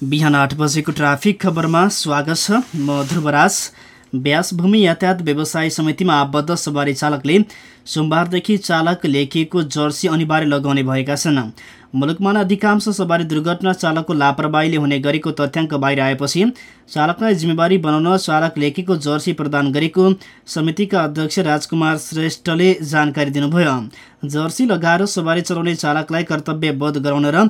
बिहान आठ बजेको ट्राफिक खबरमा स्वागत छ। म ध्रुवराज। व्यासभूमि यातायात व्यवसाय समितिमा आबद्ध सवारी चालकले सोमबारदेखि चालक लेखिएको जर्सी अनिवार्य लगाउने भएका छन्। मुलुकमा अधिकांश सवारी दुर्घटना चालकको लापरवाहीले हुने गरेको तथ्याङ्क बाहिर आएपछि चालकलाई जिम्मेवारी बनाउन चालक लेखीको जर्सी प्रदान गरेको समितिका अध्यक्ष राजकुमार श्रेष्ठले जानकारी दिनुभयो। जर्सी लगाएर सवारी चलाउने चालकलाई कर्तव्यबोध गराउन र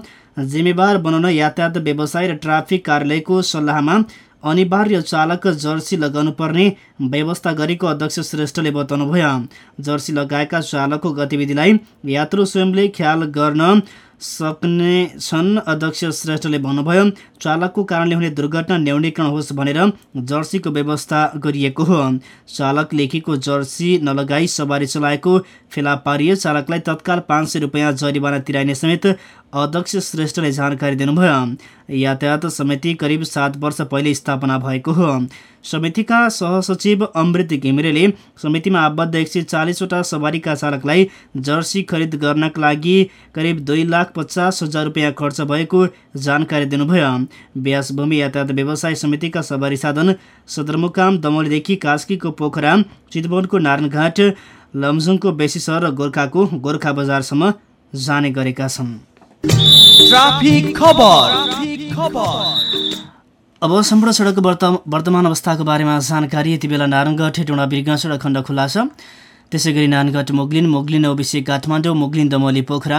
जिम्मेवार बनाउन यातायात व्यवसाय र ट्राफिक कार्यालयको सल्लाहमा अनिवार्य चालक जर्सी लगाउनु पर्ने व्यवस्था गरेको अध्यक्ष श्रेष्ठले बताउनुभयो। जर्सी लगाएका चालकको गतिविधिलाई यात्रु स्वयंले ख्याल गर्न सक्ने छन् अध्यक्ष श्रेष्ठले भन्नुभयो चालकको कारणले हुने दुर्घटना न्यूनीकरण होस् भनेर जर्सीको व्यवस्था गरिएको हो। चालक लेखीको जर्सी नलगाई सवारी चलाएको फेला पारिए चालकलाई तत्काल पाँच सय रुपियाँ जरिवाना तिराइने समेत अध्यक्ष श्रेष्ठले जानकारी दिनुभयो। यातायात समिति करिब सात वर्ष पहिले स्थापना भएको हो। समितिका सहसचिव अमृत घिमिरेले समितिमा आबद्ध एक सय चालिसवटा सवारीका चालकलाई जर्सी खरिद गर्नका लागि करिब दुई लाख पचास हजार रुपियाँ खर्च भएको जानकारी दिनुभयो। व्यासभूमि यातायात व्यवसाय समितिका सवारी साधन सदरमुकाम दमौलीदेखि कास्कीको पोखरा चितवनको नारायणघाट लमजुङको बेसी सहर र गोर्खाको गोर्खा बजारसम्म जाने गरेका छन्। अब सम्पूर्ण सडकको वर्तमान अवस्थाको बारेमा जानकारी। यति बेला नारायणगढ हेटौँडा बिर्गा सडक खण्ड खुल्ला छ। त्यसै गरी नानगढ मोगलिन मोगलिन ओबिसी काठमाडौँ मोगलिन दमोली पोखरा।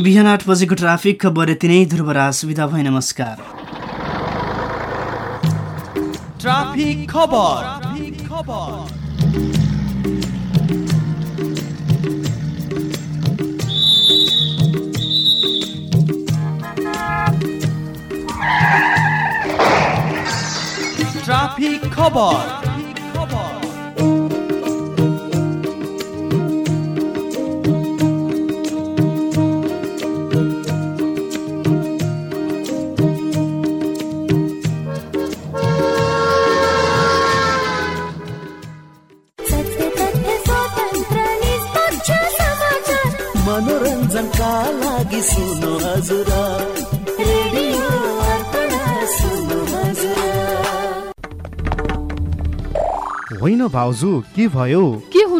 बिहान आठ बजेको ट्राफिक खबर यति नै। ध्रुवराज सुविधा भए नमस्कार। ट्राफिक खबर खबर। ट्राफिक खबर। मनोरञ्जनका लागि सुनो हजुर सुनो होइन भाउजू के भयो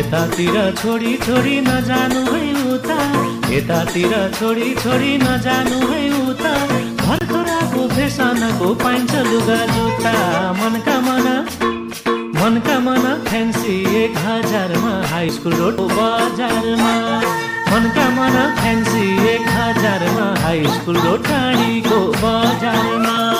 यतातिर छोडी छोडी नजानु है उता। यतातिर छोडी छोडी नजानु है उता। भर्खराको फेसनको पाइन्छ लुगा जुत्ता। मनका मना मनका मना फ्यान्सी एक हजारमा। हाई स्कुल रोड बजारमा। मनका मना फ्यान्सी एक हजारमा। हाई स्कुल रोड टाढीको बजारमा।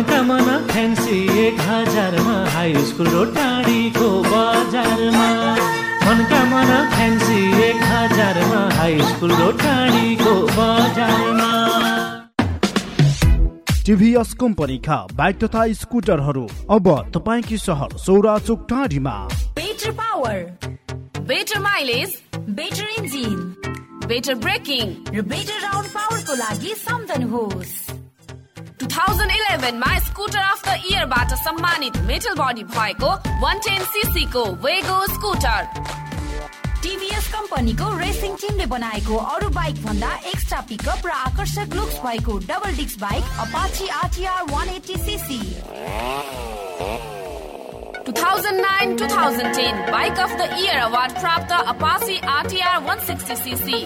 मनका मना फ्यान्सी एक हजारमा हाई स्कुल रोड टाढीको बजारमा। मनका मना फ्यान्सी एक हजारमा हाई स्कुल रोड टाढीको बजारमा। टिभीएस कम्पनीका बाइक तथा स्कुटरहरू अब तपाईँकी सहर सौरा चोक टाढीमा। Better power better mileage better engine better braking र बेटर राउन्ड पावरको लागि सम्झनुहोस् 2011 मा स्कुटर अफ द इयरबाट सम्मानित मेटल बडी भएको 110 सीसी को वेगो स्कुटर टिभीएस कम्पनीको रेसिङ टिमले बनाएको अरू बाइक भन्दा एक्स्ट्रा पिकअप र आकर्षक लुक्स भएको double disc bike Apache RTR 180 CC 2009-2010 bike of the year award प्राप्त अपाची आरटीआर 160 सीसी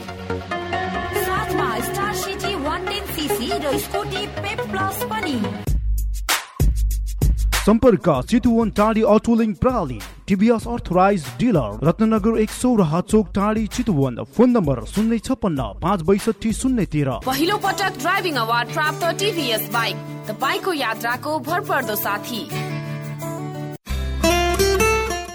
साथमा स्टार सिटी 110 सीसी र स्कुटी पेप प्लस पनि। सम्पर्क चितुवन टाढी अटोलिङ प्रणाली टिभीएस अर्थराइज डिलर रत्नगर एक सौराहा चोक टाढी चितुवन फोन नम्बर शून्य छप्पन्न पाँच बैसठी शून्य तेह्र। पहिलो पटक ड्राइभिङ अवार्ड प्राप्त टिभीएस बाइक। तपाईँको यात्राको भरपर्दो साथी।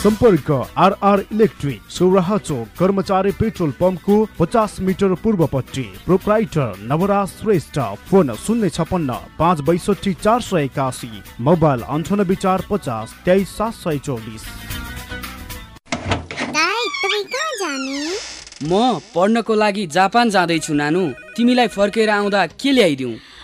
सम्पर्क आरआर इलेक्ट्रिक सौराहा चोक कर्मचारी पेट्रोल पम्पको पचास मिटर पूर्वपट्टि। प्रोप्राइटर नवराज श्रेष्ठ फोन शून्य छपन्न पाँच बैसठी चार सय एकासी मोबाइल अन्ठानब्बे चार पचास तेइस सात सय चौबिस। दाइ तपाईँ कहाँ जाने? म पढ्नको लागि जापान जाँदैछु नानु। तिमीलाई फर्केर आउँदा के ल्याइदिउँ?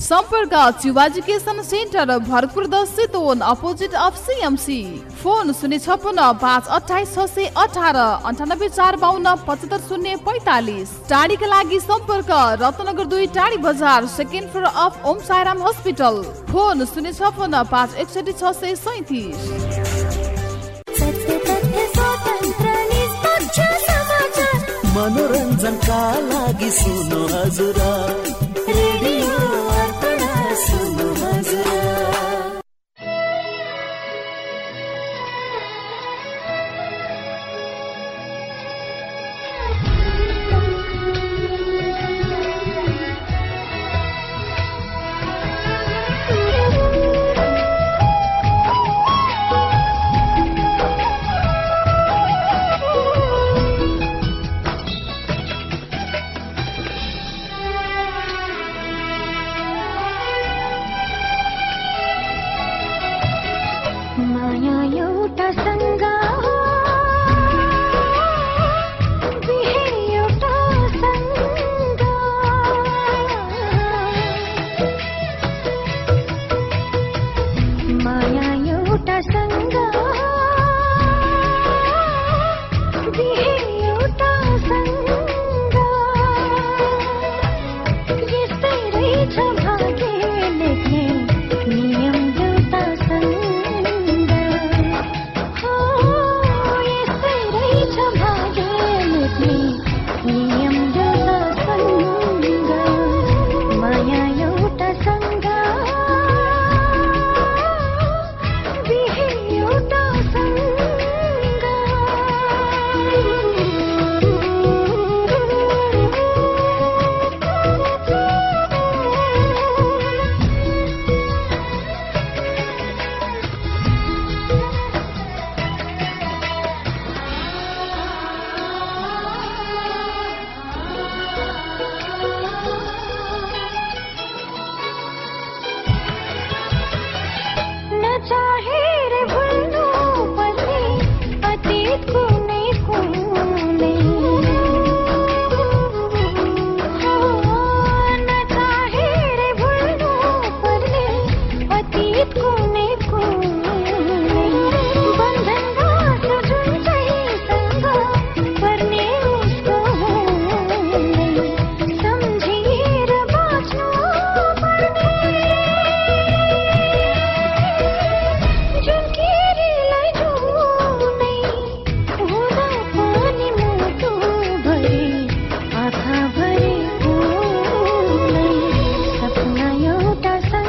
सम्पर्क चिवा एजुकेसन सेन्टर भरतपुर दस Chitwan opposite of CMC phone शून्य छपन्न पाँच अठाइस छ सय अठार अन्ठानब्बे चार बाहन्न पचहत्तर शून्य पैँतालिस। टाढीका लागि सम्पर्क रत्नगर दुई टाढी Bazar second floor of Om Sairam hospital. Phone शून्य छपन्न पाँच एकसठी छ सय सैतिस। मनोरञ्जनका लागि सुन्नु हजुर। रेडियो सपना एउटा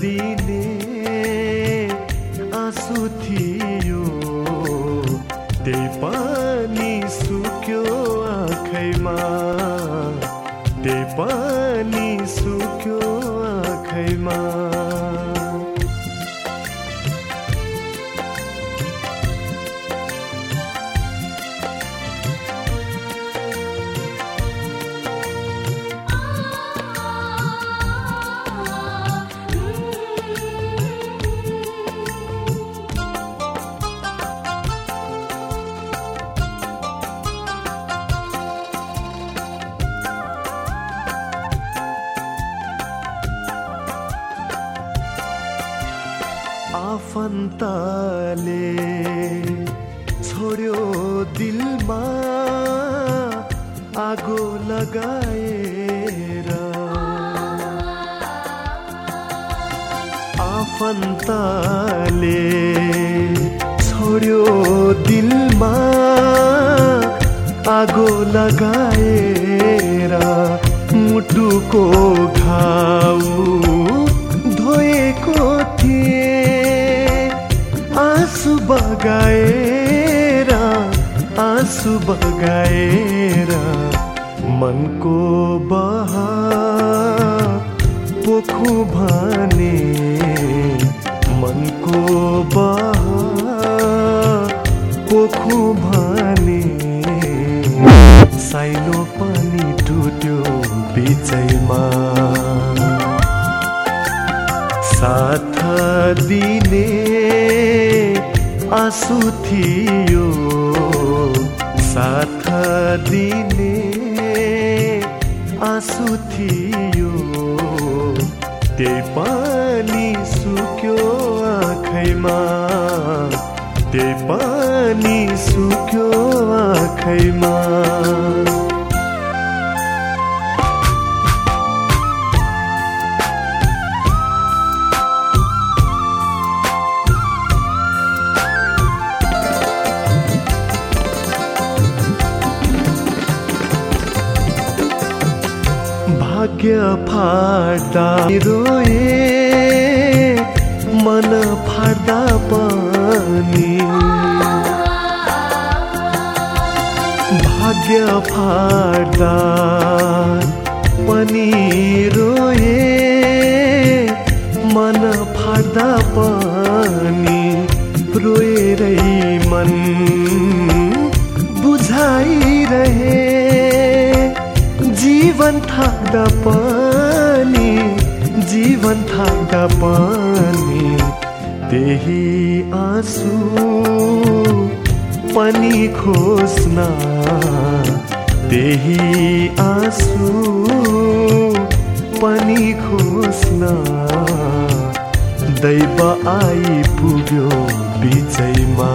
दिने भाग्य फाट्दा रोए मन फाट्दा पनि। भाग्य फाट्दा पनि रोए मन फाट्दा पनि। रोएरै थाक्दा पनि जीवन थाक्दा पनि त्यही आँसु पनि खोज्न त्यही आँसु पनि खोज्न। दैव आइपुग्यो बिचैमा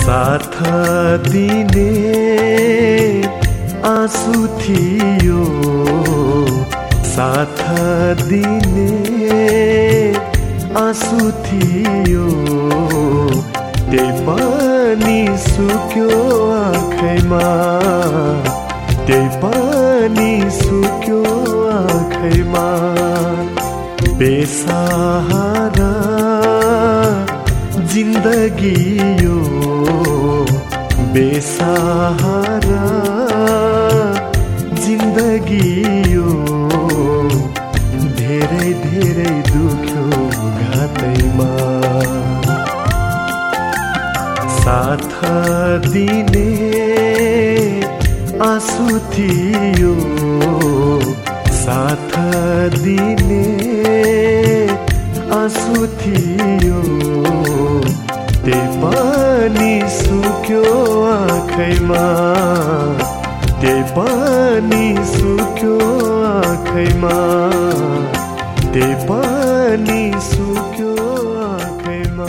साथ दिने आँसु थियो साथ दिने आँसु थियो। त्यही पनि सुक्यो आँखैमा त्यही पनि सुक्यो आँखैमा। बेसहारा जिन्दगी यो बेसहारा जिन्दगी यो धेरै धेरै दुख्यो घातैमा साथ दिने आँसु थियो। साथ दिने आँसु थियो। त्यही पनि सुक्यो आँखैमा। पानी सुक्यो आँखैमा। दे पानी सुक्यो आँखैमा।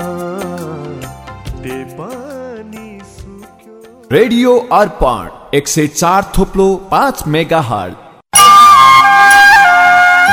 दे पानी सुक्यो। रेडियो अर्पण एक सय चार थोप्लो पाँच मेगा हर्ट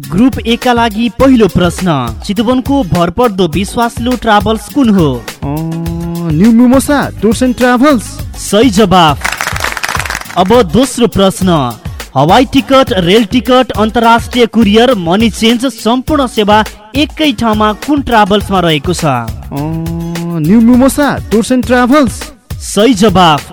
ग्रुप एक का लागि पहिलो प्रश्न। चितवनको भरपर्दो विश्वासलो ट्राभल्स कुन हो? New Mimosa tours and travels. सही जवाफ। अब दोस्रो प्रश्न। हवाई टिकट रेल टिकट अन्तर्राष्ट्रिय कुरियर मनी चेन्ज सम्पूर्ण सेवा एकै ठाउँमा कुन ट्राभल्समा रहेको छ? New Mimosa tours and travels. सही जवाफ।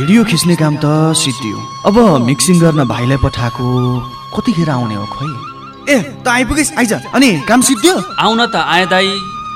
भिडियो खिच्ने काम त सिद्धियो अब मिक्सिङ गर्न भाइलाई पठाएको कतिखेर आउने हो खोइ ए त आइपुगेस् आइज। अनि काम सिद्धियो आउन त आए दाई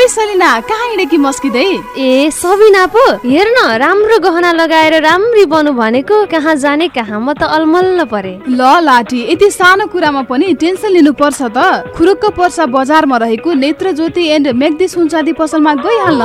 ओइ सलिना कहाँ हिँडेकी मस्किँदै? ए सबिना पो हेर न राम्रो गहना लगाएर राम्री बनु भनेको कहाँ जाने कहाँ म त अलमल्ल परे। ल लाठी यति सानो कुरामा पनि टेन्सन लिनु पर्छ त। खुरुक्क पर्सा बजारमा रहेको नेत्र ज्योति एन्ड मेग्दी सुनचाँदी पसलमा गइहाल्न।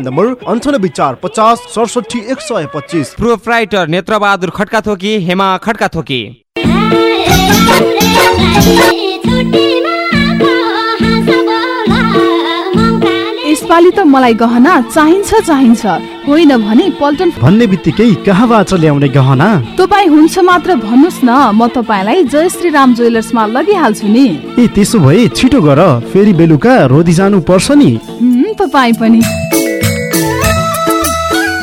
नम्बर अन्ठानब्बे चार पचास सडसठी एक सय पच्चिस। प्रोप्राइटर नेत्रबहादुर खड्का थोकी हेमा खड्का थोकी यसपालि त मलाई गहना चाहिन्छ चाहिन्छ। होइन भने पल्टन भन्ने बित्तिकै कहाँबाट ल्याउने गहना? तपाईँ हुन्छ मात्र भन्नुहोस् न म तपाईँलाई जय श्री राम ज्वेलर्समा लगिहाल्छु नि। ए त्यसो भए छिटो गर फेरि बेलुका रोधी जानु पर्छ नि तपाईँ पनि।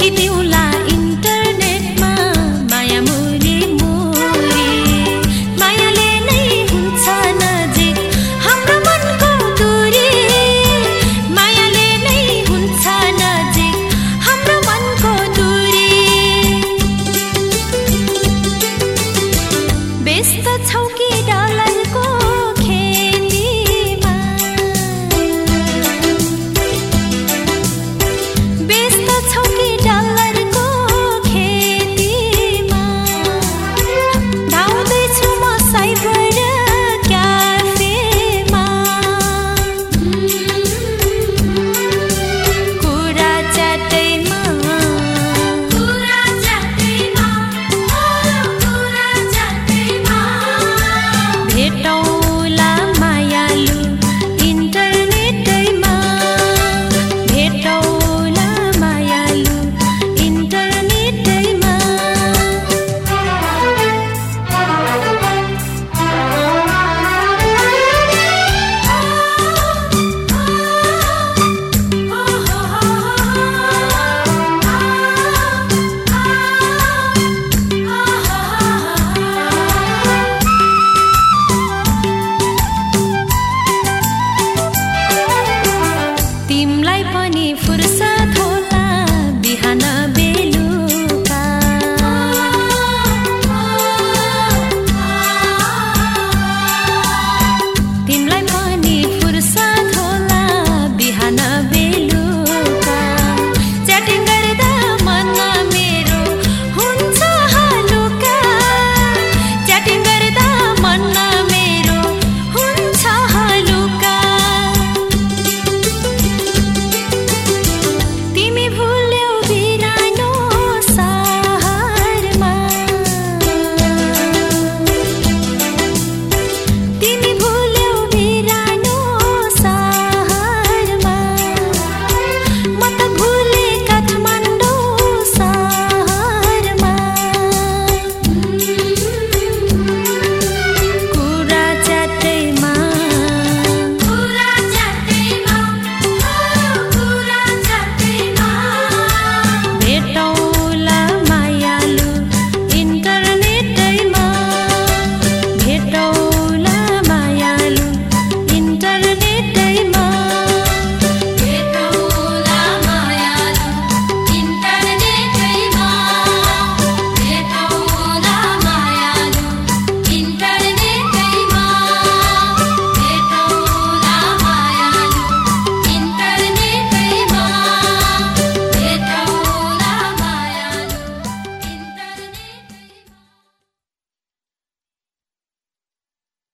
keep me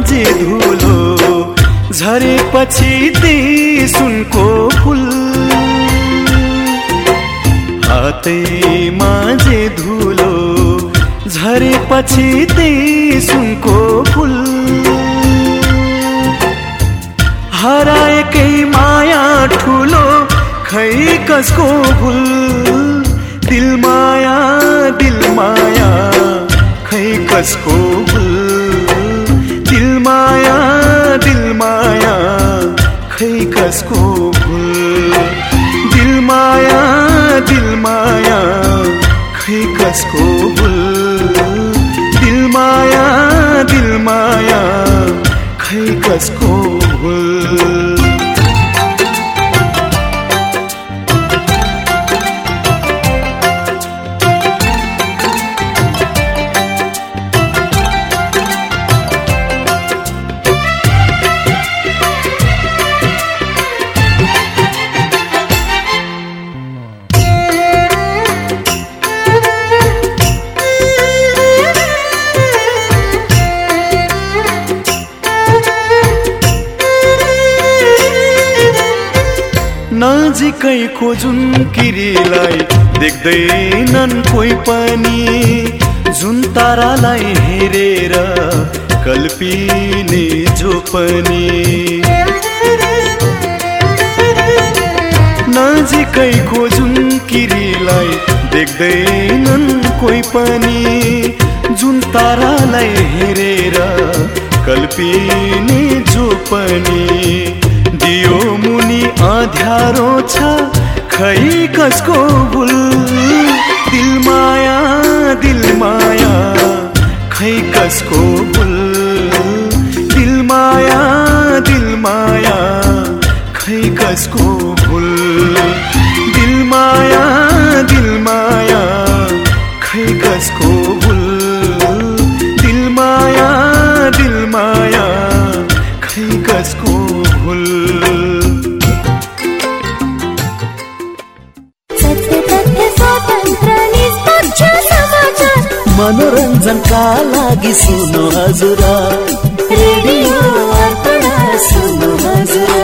जे धुलो झरेपछि ती सुनको फुल। हातैमा जे धुलो झरेपछि सुनको फुल। हराएकै माया ठुलो खै कसको भुल? दिल माया दिल माया खै कसको भुल? माया दिल माया खै कसको दिल माया दिल माया खै कसको दिल माया दिल माया खै कसको देख्दैनन् कोही पनि। जुन तारालाई हेरेर कल्पिने जो पनि। नजिकैको जुन किरीलाई देख्दैनन् कोही पनि। जुन तारालाई हेरेर कल्पिने जो पनि। दियो मुनि अँध्यारो खै कसको भुल? दिल माया दिल माया खै कसको भुल? दिल माया दिल माया खै कसको मनोरञ्जनका लागि सुन्नु हजुर। रेडियो अर्पण सुन्नु हजुर।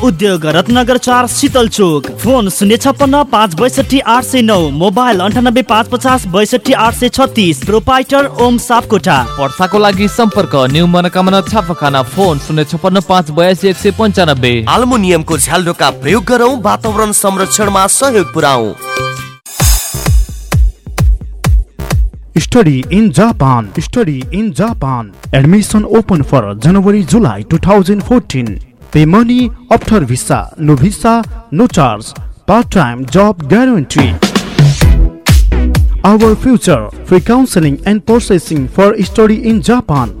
उद्योग रत्नगर चार शीतल चोक फोन शून्य छप्पन्न पाँच बैसठी आठ सय नौ मोबाइल अन्ठानब्बे पाँच पचास बैसठी आठ सय छत्तिस प्रोपाइटर ओम सापकोटा वर्षाको लागि सम्पर्क न्यू मनोकामना छापाखाना फोन शून्य छप्पन्न पाँच बयासी एक सय पन्चानब्बे आल्मुनियमको झ्यालडोका प्रयोग गरौँ वातावरण संरक्षणमा सहयोग पुऱ्याउ Study in Japan. Study in Japan. Admission open for January July 2014. Pay money after visa. No visa, no charge. Part-time job guarantee. Our future free counseling and processing for study in Japan.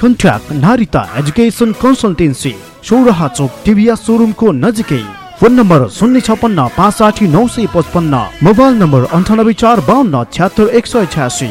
Contact Narita education consultancy Sauraha Chowk टिभिया सोरुमको नजिकै phone number शून्य छपन्न पाँच साठी नौ सय पचपन्न mobile number अन्ठानब्बे चार बाहन्न छ्यात्तर एक सय छ्यासी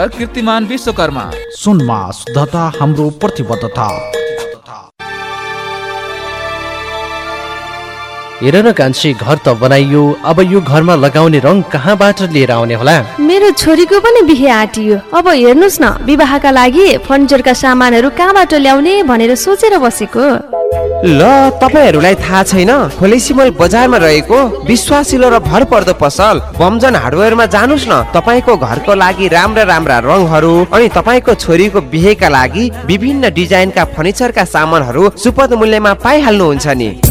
कीर्तिमान विश्वकर्मा। सुनमा शुद्धता हाम्रो प्रतिबद्धता। हेर न कान्छी घर त बनाइयो। अब यो घरमा लगाउने रङ कहाँबाट लिएर आउने होला? मेरो छोरीको पनि बिहे आँटियो। अब हेर्नुहोस् न विवाहका लागि फर्निचरका सामानहरू कहाँबाट ल्याउने भनेर सोचेर बसेको? ल तपाईँहरूलाई थाहा छैन? खोलेसिमल बजारमा रहेको विश्वासिलो र भरपर्दो पसल बमजन हार्डवेयरमा जानुहोस् न। तपाईँको घरको लागि राम्रा राम्रा रङहरू अनि तपाईँको छोरीको बिहेका लागि विभिन्न डिजाइनका फर्निचरका सामानहरू सुपथ मूल्यमा पाइहाल्नुहुन्छ नि।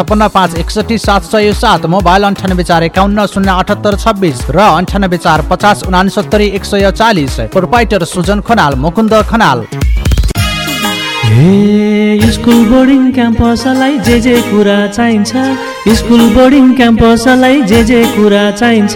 छपन्न पाँच एकसठी सात सय सात मोबाइल अन्ठानब्बे चार एकाउन्न शून्य अठहत्तर छब्बिस र अन्ठानब्बे चार पचास उनासत्तरी एक सय चालिस। Proprietor Sujan Khanal Mukunda Khanal. School boarding क्याम्पसलाई जे जे कुरा चाहिन्छ स्कुल क्याम्पसलाई जे जे कुरा चाहिन्छ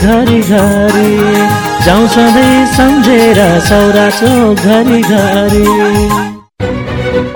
घरि घरि जाउँ सधैँ सम्झेर सौरा चोक घरि घरि।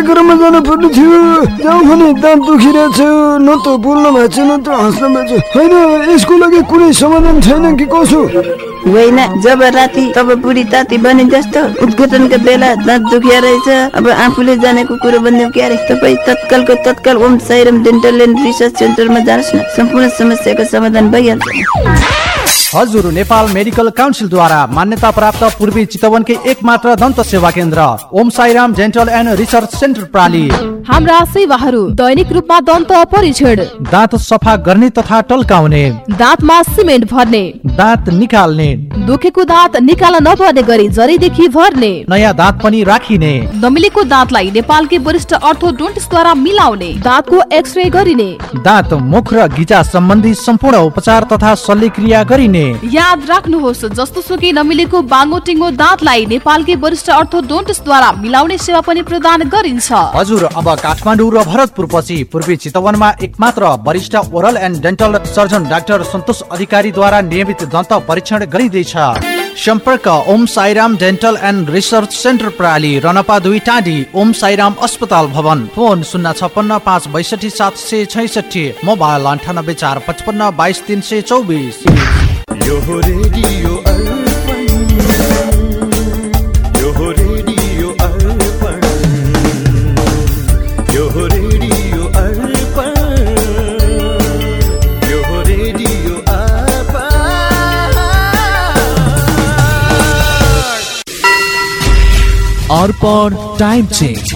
कार्यक्रममा जानु पर्ने थियो। जाउँ भने दाँत दुखिरहेछ। न त बोल्न भएको छ न त हाँस्न भएको छ होइन यसको लागि कुनै समाधान छैन कि कसो? होइन जब राति तब बुढी ताती बने जस्तो उद्घाटनका बेला दाँत दुखिया रहेछ। अब आफूले जानेको कुरो बनिदियो क्यारे? तपाईँ तत्कालको तत्काल Om Sairam dental and research सेन्टरमा जानुहोस् न। सम्पूर्ण समस्याको समाधान भइहाल्छ। हजुर नेपाल मेडिकल काउन्सिलद्वारा मान्यता प्राप्त पूर्वी चितवनकै एकमात्र दन्त सेवा केन्द्र Om Sairam dental and research centre प्राली। हाम्रा सेवाहरू दैनिक रूपमा दन्त परीक्षण। दाँत सफा गर्ने तथा टल्काउने। दाँतमा सिमेन्ट भर्ने। दाँत निकाल्ने। दुखेको दाँत निकाल्न नपर्ने गरी जरीदेखि भर्ने। नयाँ दाँत पनि राखिने। नमिलेको दाँतलाई नेपालकै वरिष्ठ अर्थोडोन्टिस्टद्वारा मिलाउने। दाँतको एक्सरे गरिने। दाँत मुख र गिजा सम्बन्धी सम्पूर्ण उपचार तथा शल्यक्रिया गरिने। याद राख्नुहोस् जस्तो सुकै नमिलेको बाङ्गो टिङ्गो दाँतलाई नेपालकै वरिष्ठ अर्थोडोन्टिस्टद्वारा मिलाउने सेवा पनि प्रदान गरिन्छ। हजुर अब काठमाडौँ र भरतपुर पछि पूर्वी चितवनमा एकमात्र वरिष्ठ oral and dental surgeon doctor Santosh अधिकारीद्वारा नियमित दन्त परीक्षण गरिँदैछ सम्पर्क Om Sairam dental and research centre प्रणाली रनपा दुई टाँडी ओम साईराम अस्पताल भवन। फोन शून्य छप्पन्न पाँच बैसठी सात सय छैसठी मोबाइल अन्ठानब्बे चार पचपन्न बाइस तिन सय चौबिस। Arpan time change.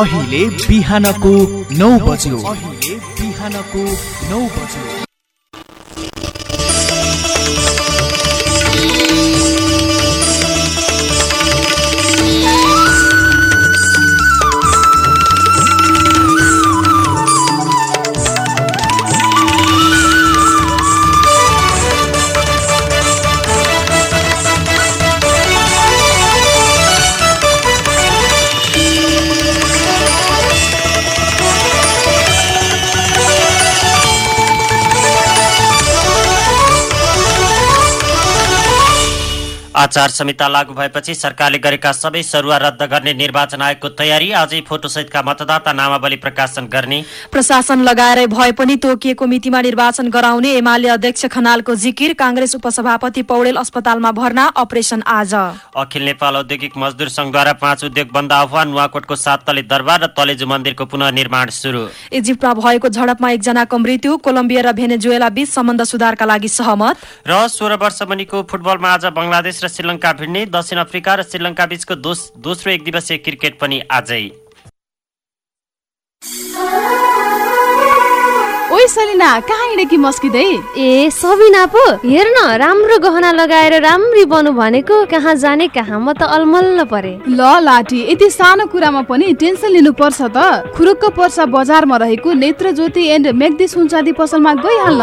अहिले बिहानको नौ बज्यो। अहिले बिहानको नौ बज्यो। आचार संहिता लागू भएपछि सरकारले गरेका सबै सरुवा रद्द गर्ने निर्वाचन आयोगको तयारी आजै फोटोसहितका मतदाता नामावली प्रकाशन गर्ने। प्रशासन लगाएरै भए पनि तोकिएको मितिमा निर्वाचन गराउने एमाले अध्यक्ष खनालको जिकिर काङ्ग्रेस उपसभापति पौडेल अस्पतालमा भर्ना अपरेसन आज। अखिल नेपाल औद्योगिक मजदुर संघद्वारा पाँच उद्योग बन्द आह्वान नुवाकोटको सात तले दरबार र तलेजु मन्दिरको पुनर्निर्माण सुरु। इजिप्टमा भएको झडपमा एकजनाको मृत्यु कोलम्बिया र भेनेजुएला बीच सम्बन्ध सुधारका लागि सहमत। र सोह्र वर्ष मुनिको फुटबलमा आज बङ्गलादेश र श्रीलङ्का भिड्ने दक्षिण अफ्रिका र श्रीलङ्का बीचको दोस दोस्रो एक दिवसीय क्रिकेट पनि आजै। ओइ सलिना कहाँ हिँडेकी मस्किँदै? ए सबिना पो हेर न राम्रो गहना लगाएर राम्री बनु भनेको कहाँ जाने कहाँ म त अलमल्ल परे। ल लाठी यति सानो कुरामा पनि टेन्सन लिनु पर्छ त। खुरुक्क पर्सा बजारमा रहेको नेत्र ज्योति एन्ड मेग्दी सुनचाँदी पसलमा गइहाल्न।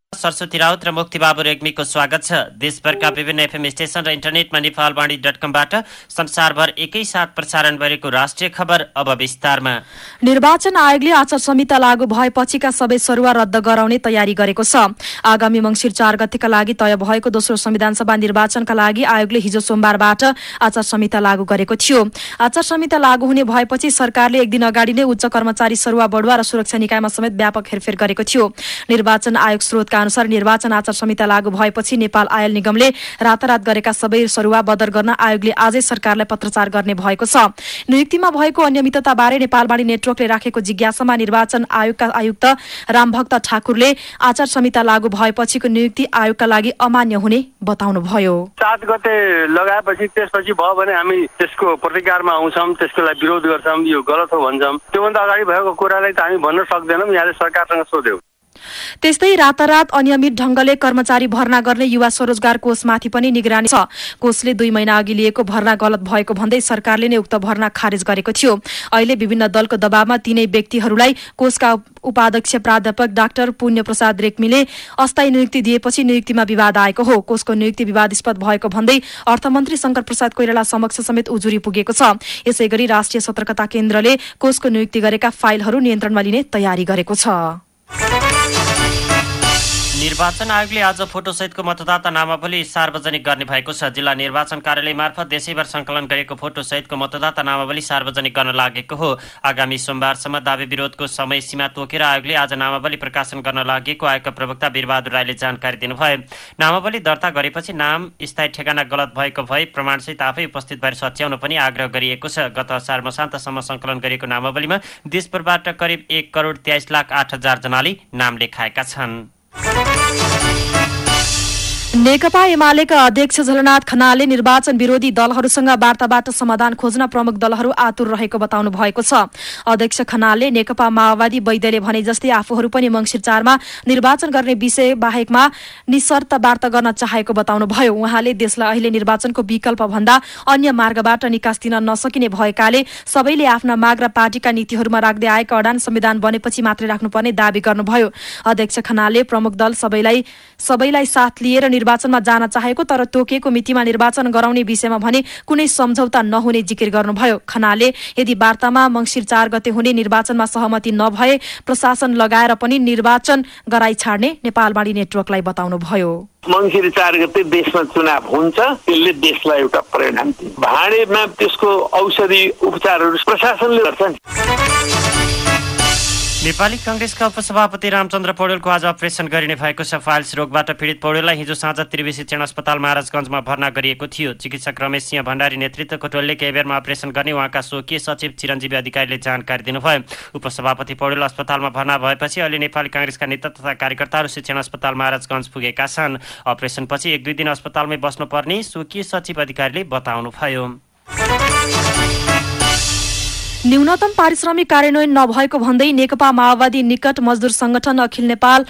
सरस्वती राउत र मुक्ति बाबु रेग्मीको स्वागत छ। देशभरका विभिन्न एफएम स्टेशन र इन्टरनेटमा नेपालवाणी डट कमबाट संसारभर एकैसाथ प्रसारण गरेको राष्ट्रिय खबर अब विस्तारमा। निर्वाचन आयोगले आचार संहिता लागू भएपछिका सबै सरुवा रद्द गराउने तयारी गरेको छ। आगामी मंगिर चार गतेका लागि तय भएको दोस्रो संविधानसभा निर्वाचनका लागि आयोगले हिजो सोमबारबाट आचार संहिता लागू गरेको थियो। आचार संहिता लागू हुने भएपछि सरकारले एक दिन अगाडि नै उच्च कर्मचारी सरुवा बढुवा र सुरक्षा निकायमा समेत व्यापक हेरफेर गरेको थियो। निर्वाचन आयोग स्रोतका अनुसार निर्वाचन आचार संहिता लागू भएपछि नेपाल आयल निगमले रातारात गरेका सबै सरुवा बदर गर्न आयोगले आजै सरकारलाई पत्रचार गर्ने भएको छ। नियुक्तिमा भएको अनियमितता बारे नेपालवाणी नेटवर्कले राखेको जिज्ञासामा निर्वाचन आयोगका आयुक्त रामभक्त ठाकुरले आचार संहिता लागू भएपछिको नियुक्ति आयोगका लागि अमान्य हुने बताउनुभयो। सात गते लगाएपछि त्यसपछि भयो भने हामी त्यसको प्रतिकारमा आउँछौँ त्यसको लागि विरोध गर्छौँ यो गलत हो भन्छौँ। त्योभन्दा अगाडि भएको कुरालाई त हामी भन्न सक्दैनौँ यहाँले सरकारसँग सोध्यौँ। त्यस्तै रातारात अनियमित ढंगले कर्मचारी भर्ना गर्ने युवा स्वरोजगार कोषमाथि पनि निगरानी छ। कोषले दुई महिना अघि लिएको भर्ना गलत भएको भन्दै सरकारले नै उक्त भर्ना खारेज गरेको थियो। अहिले विभिन्न दलको दबावमा तीनै व्यक्तिहरूलाई कोषका उपाध्यक्ष प्राध्यापक डाक्टर पुण्य प्रसाद रेग्मीले अस्थायी नियुक्ति दिएपछि नियुक्तिमा विवाद आएको हो। कोषको नियुक्ति विवादास्पद भएको भन्दै अर्थमन्त्री शंकर प्रसाद कोइराला समक्ष समेत उजुरी पुगेको छ। यसै गरी राष्ट्रिय सतर्कता केन्द्रले कोषको नियुक्ति गरेका फाइलहरू नियन्त्रणमा लिने तयारी गरेको छ। निर्वाचन आयोगले आज फोटोसहितको मतदाता नामावली सार्वजनिक गर्ने भएको छ। जिल्ला निर्वाचन कार्यालय मार्फत देशैभर संकलन गरिएको फोटोसहितको मतदाता नामावली सार्वजनिक गर्न लागेको हो। आगामी सोमबारसम्म दावी विरोधको समय सीमा तोकेर आयोगले आज नामावली प्रकाशन गर्न लागेको आयोगका प्रवक्ता वीरबहादुर राईले जानकारी दिनुभयो। नामावली दर्ता गरेपछि नाम स्थायी ठेगाना गलत भएको भए प्रमाणसहित आफै उपस्थित भएर सच्याउन पनि आग्रह गरिएको छ। गत असार मसान्तसम्म संकलन गरिएको नामावलीमा देशभरबाट करिब एक करोड तेइस लाख आठ हजार जनाले नाम लेखाएका छन्। Música नेकपा एमालेका अध्यक्ष झलनाथ खनालले निर्वाचन विरोधी दलहरूसँग वार्ताबाट समाधान खोज्न प्रमुख दलहरू आतुर रहेको बताउनु भएको छ। अध्यक्ष खनालले नेकपा माओवादी वैद्यले भने जस्तै आफूहरू पनि मंगिर चारमा निर्वाचन गर्ने विषय बाहेकमा निशर्त वार्ता गर्न चाहेको बताउनु भयो उहाँले देशलाई अहिले निर्वाचनको विकल्प भन्दा अन्य मार्गबाट निकास दिन नसकिने भएकाले सबैले आफ्ना माग र पार्टीका नीतिहरूमा राख्दै आएका अडान संविधान बनेपछि मात्रै राख्नुपर्ने दावी गर्नुभयो। अध्यक्ष खनालले प्रमुख दल सबैलाई सबैलाई साथ लिएर निर्वाचनमा जान चाहेको तर तोकिएको मितिमा निर्वाचन गराउने विषयमा भने कुनै सम्झौता नहुने जिकिर गर्नुभयो। खनाले यदि वार्तामा मंगिर चार गते हुने निर्वाचनमा सहमति नभए प्रशासन लगाएर पनि निर्वाचन गराइ छाड्ने नेपालवाणी नेटवर्कलाई बताउनुभयो। मङ्सिर चार गते देशमा चुनाव हुन्छ त्यसले देशलाई एउटा परिणाम भाँडेमा त्यसको औषधि उपचारहरू प्रशासनले गर्छ नि नेपाली कंग्रेसका उपसभापति रामचन्द्र पौडेलको आज अपरेसन गरिने भएको छ। फाइल्स रोगबाट पीडित पौडेललाई हिजो साँझ त्रिवेशी शिक्षण अस्पताल महाराजगंजमा भर्ना गरिएको थियो। चिकित्सक रमेश सिंह भण्डारी नेतृत्वको टोलले केही बेरमा अपरेसन गर्ने उहाँका स्वकीय सचिव चिरञ्जीवी अधिकारीले जानकारी दिनुभयो। उपसभापति पौडेल अस्पतालमा भर्ना भएपछि अहिले नेपाली काङ्ग्रेसका नेता तथा कार्यकर्ताहरू शिक्षण अस्पताल महाराजगंज पुगेका छन्। अपरेसनपछि एक दुई दिन अस्पतालमै बस्नुपर्ने स्वकीय सचिव अधिकारीले बताउनुभयो। न्यूनतम पारिश्रमिक कार्यान्वयन नभएको भन्दै नेकपा माओवादी निकट मजदुर संगठन अखिल नेपाल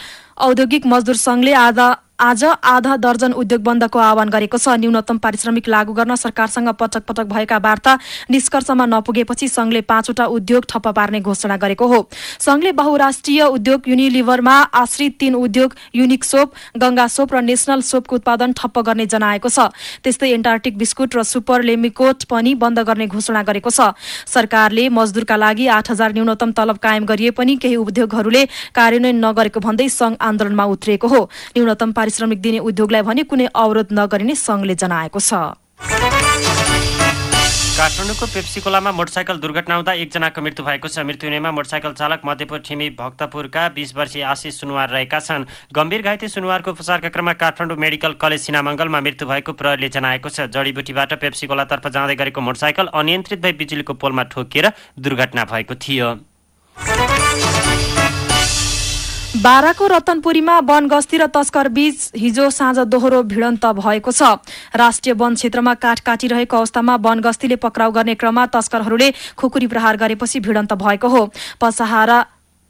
औद्योगिक मजदुर संघले आधा आज आधा दर्जन उद्योग बन्दको आह्वान गरेको छ। न्यूनतम पारिश्रमिक लागू गर्न सरकारसँग पटक पटक भएका वार्ता निष्कर्षमा नपुगेपछि संघले पाँचवटा उद्योग ठप्प पार्ने घोषणा गरेको हो। संघले बहुराष्ट्रिय उद्योग युनिलिभरमा आश्रित तीन उद्योग युनिक सोप गंगा सोप र नेशनल सोपको उत्पादन ठप्प गर्ने जनाएको छ। त्यस्तै एन्टार्टिक बिस्कुट र सुपर लेमिकोट पनि बन्द गर्ने घोषणा गरेको छ। सरकारले मजदुरका लागि आठ न्यूनतम तलब कायम गरिए पनि केही उद्योगहरूले कार्यान्वयन नगरेको भन्दै संघ आन्दोलनमा उत्रिएको हो। न्यूनतम पारिश्रमिक दिने उद्योगलाई भने कुनै अवरोध नगरिने संघले जनाएको छ। काठमाडौँको पेप्सिकोलामा मोटरसाइकल दुर्घटना हुँदा एकजनाको मृत्यु भएको छ। मृत्यु हुनेमा मोटरसाइकल चालक मध्यपुर ठिमी भक्तपुरका बिस वर्षीय आशिष सुनवार रहेका छन्। गम्भीर घाइते सुनवारको उपचारका क्रममा काठमाडौँ मेडिकल कलेज सिनामङ्गलमा मृत्यु भएको प्रहरीले जनाएको छ। जडीबुटीबाट पेप्सिकोलातर्फ जाँदै गरेको मोटरसाइकल अनियन्त्रित भई बिजुलीको पोलमा ठोकिएर दुर्घटना भएको थियो। बाराको रतनपुरीमा वन गस्ती र तस्कर बीच हिजो साँझ दोहोरो भिडन्त भएको छ। राष्ट्रिय वन क्षेत्रमा काठ काटिरहेको अवस्थामा वन गस्तीले पक्राउ गर्ने क्रममा तस्करहरूले खुकुरी प्रहार गरेपछि भिडन्त भएको हो। पसहारा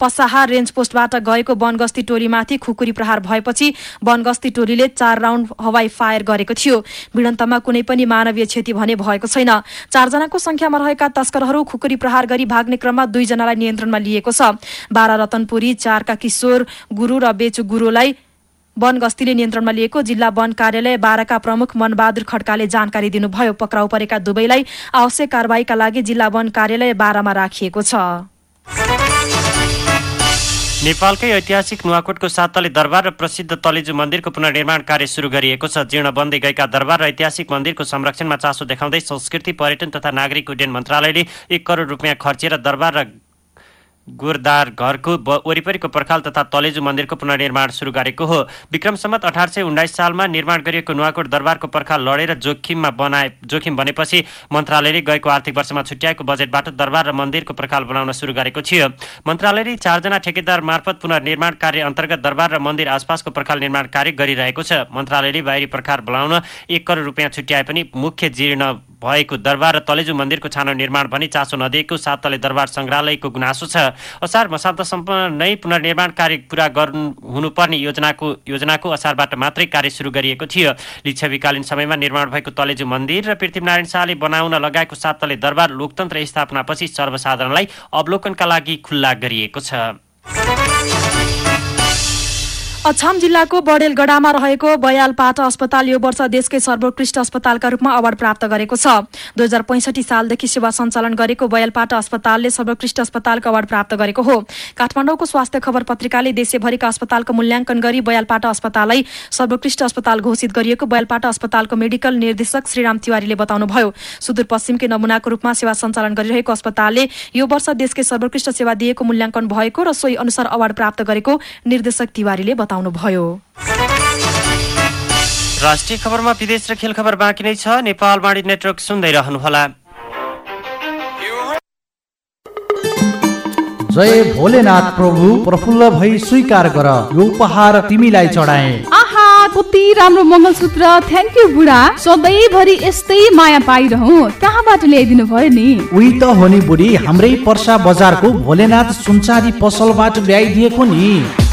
पसाहा रेन्ज पोस्टबाट गएको वनगस्ती टोलीमाथि खुकुरी प्रहार भएपछि वनगस्ती टोलीले चार राउन्ड हवाई फायर गरेको थियो। भिडन्तमा कुनै पनि मानवीय क्षति भने भएको छैन। चारजनाको संख्यामा रहेका तस्करहरू खुकुरी प्रहार गरी भाग्ने क्रममा दुईजनालाई नियन्त्रणमा लिएको छ। बाह्र रतनपुरी चारका किशोर गुरु र बेचु गुरुलाई वन गस्तीले नियन्त्रणमा लिएको जिल्ला वन कार्यालय बाह्रका प्रमुख मनबहादुर खड्काले जानकारी दिनुभयो। पक्राउ परेका दुवैलाई आवश्यक कारवाहीका लागि जिल्ला वन कार्यालय बाह्रमा राखिएको छ। नेपालकै ऐतिहासिक नुवाकोटको सातले दरबार र प्रसिद्ध तलेजु मन्दिरको पुनर्निर्माण कार्य सुरु गरिएको छ। जीर्ण बन्दै गएका दरबार र ऐतिहासिक मन्दिरको संरक्षणमा चासो देखाउँदै संस्कृति पर्यटन तथा नागरिक उड्डयन मन्त्रालयले एक करोड रुपियाँ खर्चेर दरबार र गुरदार घरको वरिपरिको पर्खाल तथा तलेजु मन्दिरको पुनर्निर्माण सुरु गरेको हो। विक्रम सम्मत अठार सय उन्नाइस सालमा निर्माण गरिएको नुवाकोट दरबारको पर्खाल लडेर जोखिममा बनाए जोखिम बनेपछि मन्त्रालयले गएको आर्थिक वर्षमा छुट्याएको बजेटबाट दरबार र मन्दिरको पर्खाल बनाउन सुरु गरेको थियो। मन्त्रालयले चारजना ठेकेदार मार्फत पुनर्निर्माण कार्य अन्तर्गत दरबार र मन्दिर आसपासको पर्खाल निर्माण कार्य गरिरहेको छ। मन्त्रालयले बाहिरी पर्खाल बनाउन एक करोड रुपियाँ छुट्याए पनि मुख्य जीर्ण भएको दरबार र तलेजु मन्दिरको छानो निर्माण भनी चासो नदिएको सातले दरबार सङ्ग्रहालयको गुनासो छ। असार मसान्तसम्म नै पुनर्निर्माण कार्य पुरा गर्नु हुनुपर्ने योजनाको योजनाको असारबाट मात्रै कार्य सुरु गरिएको थियो। लिच्छविकालीन समयमा निर्माण भएको तलेजु मन्दिर र पृथ्वीनारायण शाहले बनाउन लगाएको सात तले दरबार लोकतन्त्र स्थापनापछि सर्वसाधारणलाई अवलोकनका लागि खुल्ला गरिएको छ। अछाम जिल्लाको बडेलगडामा रहेको बयालपाटा अस्पताल यो वर्ष देशकै सर्वोत्कृष्ट अस्पतालका रूपमा अवार्ड प्राप्त गरेको छ। दुई हजार पैँसठी सालदेखि सेवा सञ्चालन गरेको बयालपाटा अस्पतालले सर्वोत्कृष्ट अस्पतालको अवार्ड प्राप्त गरेको हो। काठमाडौँको स्वास्थ्य खबर पत्रिकाले देशैभरिका अस्पतालको मूल्याङ्कन गरी बयालपाटा अस्पताललाई सर्वोत्कृष्ट अस्पताल घोषित गरिएको बयालपाटा अस्पतालको मेडिकल निर्देशक श्रीराम तिवारीले बताउनुभयो। सुदूरपश्चिमकै नमुनाको रूपमा सेवा सञ्चालन गरिरहेको अस्पतालले यो वर्ष देशकै सर्वोत्कृष्ट सेवा दिएको मूल्याङ्कन भएको र सोही अनुसार अवार्ड प्राप्त गरेको निर्देशक तिवारीले बताउनुभयो। राष्ट्रिय खबरमा विदेश र खेल खबर बाँकी नै छ। नेपाल बाणी नेटवर्क सुन्दै रहनुहोला। जय भोलेनाथ प्रभु प्रफुल्ल भई स्वीकार गर। यो उपहार तिमीलाई चढाए। आहा कति राम्रो मङ्गलसूत्र थ्याङ्क यू बुढा। सधैँभरि यस्तै माया पाइरहँ। कहाँबाट ल्याइदिनु भयो नि? उही त हो नि बुढी हाम्रै पर्सा बजारको भोलेनाथ सुनचारी पसलबाट ल्याइदिएको नि।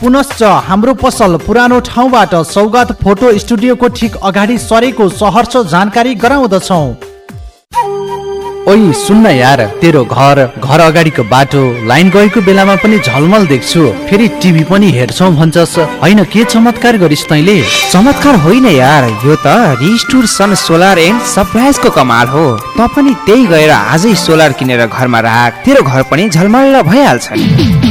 पुनश्च हाम्रो पसल पुरानो ठाउँबाट सौगात फोटो स्टुडियोको ठिक अगाडि सरेको सहर्ष जानकारी गराउँदछौ। ओइ सुन्न यार तेरो घर घर अगाडिको बाटो लाइन गएको बेलामा पनि झलमल देख्छु। फेरि टिभी पनि हेर्छौ भन्छस्। होइन के चमत्कार गरिस् तैँले? चमत्कार होइन यार यो त रिस्टुर सन सोलर एन्ड सप्लाइजको कमाल हो। त पनि त्यही गएर आजै सोलर किनेर घरमा राख। तेरो घर पनि झलमल्ल भइहाल्छ नि।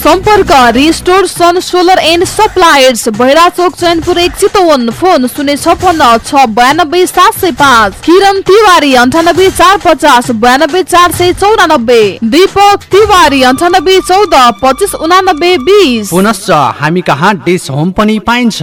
सम्पर्क restore sun solar and suppliers भैरा चोक चैनपुर एक चितवन फोन शून्य छपन्न छ बयानब्बे सात सय पाँच। किरण तिवारी अन्ठानब्बे चार पचास बयानब्बे चार सय चौरानब्बे। दीपक तिवारी अन्ठानब्बे चौध पच्चिस उनानब्बे बिस। पुनश्च हामी कहाँ डिस होम पनि पाइन्छ।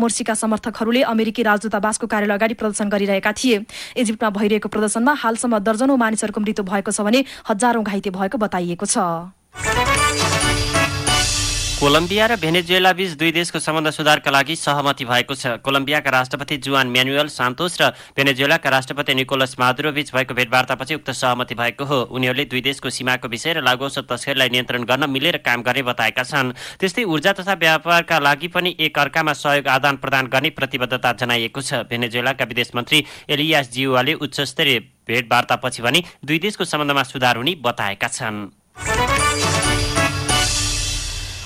मोर्सीका समर्थकहरूले अमेरिकी राजदूतावासको कार्यालय अगाडि प्रदर्शन गरिरहेका थिए। इजिप्टमा भइरहेको प्रदर्शनमा हालसम्म दर्जनौ मानिसहरूको मृत्यु भएको छ भने हजारौं घाइते भएको बताइएको छ। कोलम्बिया र भेनेजुएला बीच दुई देशको सम्बन्ध सुधारका लागि सहमति भएको छ। कोलम्बियाका राष्ट्रपति जुआन म्यानुएल सान्तोस र भेनेजुएलाका राष्ट्रपति निकोलस मादुरो बीच भएको भेटवार्तापछि उक्त सहमति भएको हो। उनीहरूले दुई देशको सीमाको विषय र लागु औषध तस्करीलाई नियन्त्रण गर्न मिलेर काम गर्ने बताएका छन्। त्यस्तै ऊर्जा तथा व्यापारका लागि पनि एक अर्कामा सहयोग आदान प्रदान गर्ने प्रतिबद्धता जनाइएको छ। भेनेजुएलाका विदेश मन्त्री एलियास जियुवाले उच्च स्तरीय भेटवार्तापछि भने दुई देशको सम्बन्धमा सुधार हुने बताएका छन्।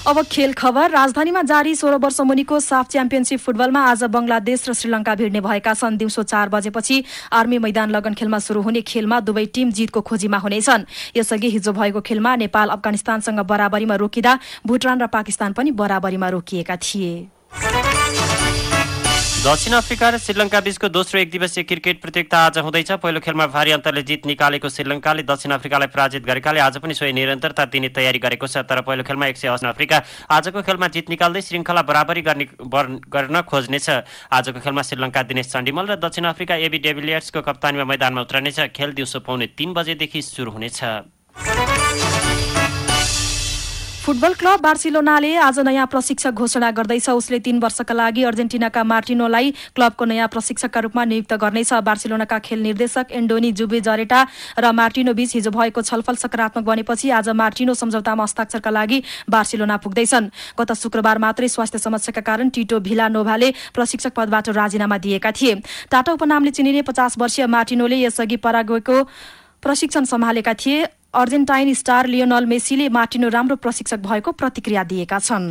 अब खेल खबर राजधानीमा जारी सोह्र वर्ष मुनिको साफ च्याम्पियनसिप फुटबलमा आज बङ्गलादेश र श्रीलङ्का भिड्ने भएका छन् दिउँसो चार बजेपछि आर्मी मैदान लगन खेलमा सुरु हुने खेलमा दुवै टिम जितको खोजीमा हुनेछन्। यसअघि हिजो भएको खेलमा नेपाल अफगानिस्तानसँग बराबरीमा रोकिँदा भुटान र पाकिस्तान पनि बराबरीमा रोकिएका थिए। दक्षिण अफ्रिका र श्रीलङ्का बीचको दोस्रो एक दिवसीय क्रिकेट प्रतियोगिता आज हुँदैछ। पहिलो खेलमा भारी अन्तरले जित निकालेको श्रीलङ्काले दक्षिण अफ्रिकालाई पराजित गरेकाले आज पनि सोही निरन्तरता दिने तयारी गरेको छ। तर पहिलो खेलमा एक सय अफ्रिका आजको खेलमा जित निकाल्दै श्रृङ्खला बराबरी गर्ने गर्न खोज्नेछ। आजको खेलमा श्रीलङ्का दिनेश चण्डीमल र दक्षिण अफ्रिका एबी डेभिलियर्सको कप्तानीमा मैदानमा उत्रनेछ। खेल दिउँसो पाउने तिन बजेदेखि सुरु हुनेछ। फुटबल क्लब बार्सिलोनाले आज नयाँ प्रशिक्षक घोषणा गर्दैछ। उसले तीन वर्षका लागि अर्जेन्टिनाका मार्टिनोलाई क्लबको नयाँ प्रशिक्षकका रूपमा नियुक्त गर्नेछ। बार्सिलोनाका खेल निर्देशक एन्डोनी जुबे जरेटा र मार्टिनो बीच हिजो भएको छलफल सकारात्मक बनेपछि आज मार्टिनो सम्झौतामा हस्ताक्षरका लागि बार्सिलोना पुग्दैछन्। गत शुक्रबार मात्रै स्वास्थ्य समस्याका कारण टिटो भिला नोभाले प्रशिक्षक पदबाट राजीनामा दिएका थिए। टाटा उपनामले चिनिने पचास वर्षीय मार्टिनोले यसअघि पराग्वेको प्रशिक्षण सम्हालेका थिए। अर्जेन्टाइन स्टार लियोनल मेसीले मार्टिनो राम्रो प्रशिक्षक भएको प्रतिक्रिया दिएका छन्।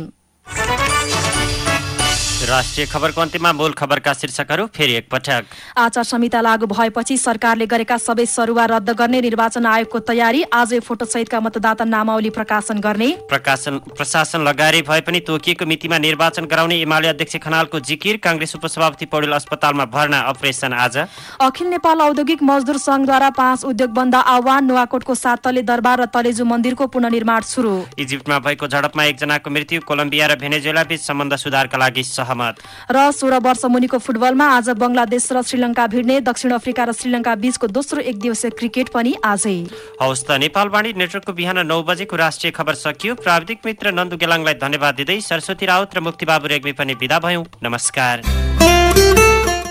राष्ट्रिय खबरको अन्त्यमा मूल खबरका शीर्षकहरू फेरि एकपटक आचार संहिता लागू भएपछि सरकारले गरेका सबै सरुवा रद्द गर्ने निर्वाचन आयोगको तयारी आजै फोटोसहितका मतदाता नामावली प्रकाशन गर्ने। प्रकाशन प्रशासन लगाएर भए पनि तोकिएको मितिमा निर्वाचन गराउने एमाले अध्यक्ष खनालको जिकिर काङ्ग्रेस उपसभापति पौडेल अस्पतालमा भर्ना अपरेसन आज। अखिल नेपाल औद्योगिक मजदुर संघद्वारा पाँच उद्योग बन्द आह्वान नुवाकोटको सात तले दरबार र तलेजु मन्दिरको पुननिर्माण सुरु। इजिप्टमा भएको झडपमा एकजनाको मृत्यु कोलम्बिया र भेनेजुएला बीच सम्बन्ध सुधारका लागि सहमत र सोह्र वर्ष मुनिको फुटबलमा आज बङ्गलादेश र श्रीलङ्का भिड्ने दक्षिण अफ्रिका र श्रीलङ्का बीचको दोस्रो एक दिवसीय क्रिकेट पनि आजै। हवस् त नेपालवाणी नेटवर्कको बिहान नौ बजेको राष्ट्रिय खबर सकियो। प्राविधिक मित्र नन्दु गेलाङलाई धन्यवाद दिँदै सरस्वती राउत र मुक्तिबाबु रेग्मी पनि विदा भयौँ। नमस्कार।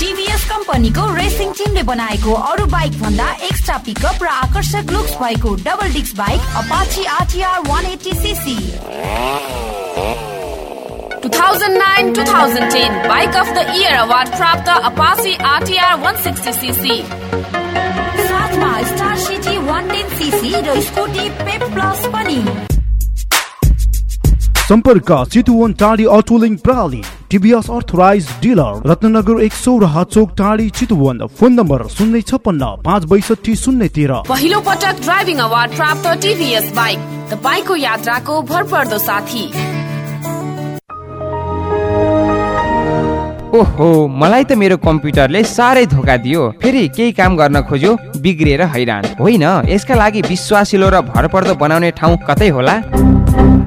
टिभीएस कम्पनीको रेसिङ टिमले बनाएको अरू बाइक भन्दा एक्स्ट्रा पिकअप र आकर्षक लुक्स भएको double disc bike Apache RTR 180 CC 2009-2010 bike of the year award प्राप्त अपाची आरटिआर 160 सीसी साथमा स्टार सिटी 110 सीसी र स्कुटी पेप प्लस पनि। सम्पर्क चितुवन टाढी अटोलिङ प्रणाली टिभीएस अर्थराइज डिलर रत्नगर एक सौ र चोक टाढी चितुवन फोन नम्बर शून्य छप्पन्न पाँच बैसठी शून्य तेह्र। पहिलो पटक ड्राइभिङ अवार्ड प्राप्त टिभीएस बाइक तपाईँको यात्राको भरपर्दो साथी। ओहो मलाई त मेरो कम्प्युटरले साह्रै धोका दियो। फेरि केही काम गर्न खोज्यो बिग्रिएर हैरान। होइन यसका लागि विश्वासिलो र भरपर्दो बनाउने ठाउँ कतै होला?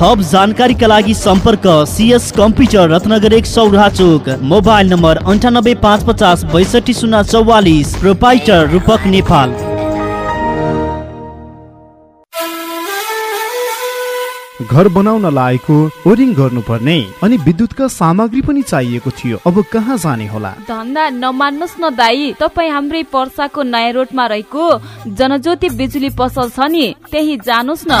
थप जानकारीका लागि सम्पर्क सिएस कम्प्युटर रत्नगर एक सौरा चोक मोबाइल नम्बर अन्ठानब्बे पाँच पचास बैसठी शून्य चौवालिस प्रोपाइटर रूपक नेपाल। घर बनाउन लागेको ओरिङ गर्नुपर्ने अनि विद्युतका सामग्री पनि चाहिएको थियो। अब कहाँ जाने होला? धन्दा नमान्नुहोस् न दाई तपाईँ हाम्रै पर्साको नयाँ रोडमा रहेको जनज्योति बिजुली पसल छ नि त्यही जानुहोस् न।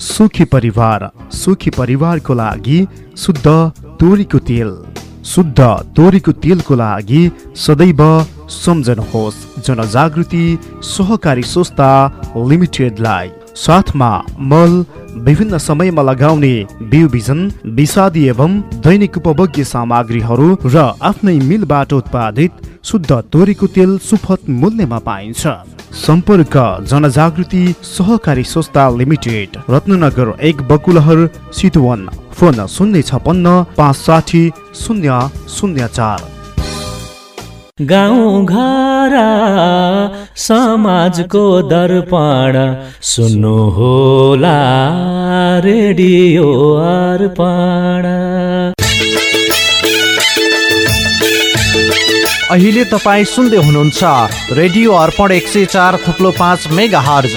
सुखी परिवार सुखी परिवारको लागि शुद्ध तोरीको तेल। शुद्ध तोरीको तेलको लागि सदैव सम्झनुहोस् जनजागृति सहकारी संस्था लिमिटेडलाई। साथमा मल विभिन्न समयमा लगाउने बिउ बिजन विषादी एवं दैनिक उपभोग्य सामग्रीहरू र आफ्नै मिलबाट उत्पादित शुद्ध तोरीको तेल सुपथ मूल्यमा पाइन्छ। सम्पर्क जनजागृति सहकारी संस्था लिमिटेड रत्ननगर एक बकुलहर सितवन फोन शून्य छपन्न पाँच साठी शून्य शून्य चार। गाउँ घर समाजको दर्पण सुन्नु होला रेडियो अर्पण। अहिले तपाईँ सुन्दै हुनुहुन्छ रेडियो अर्पण एक सय चार थुप्लो पाँच मेगा हर्ज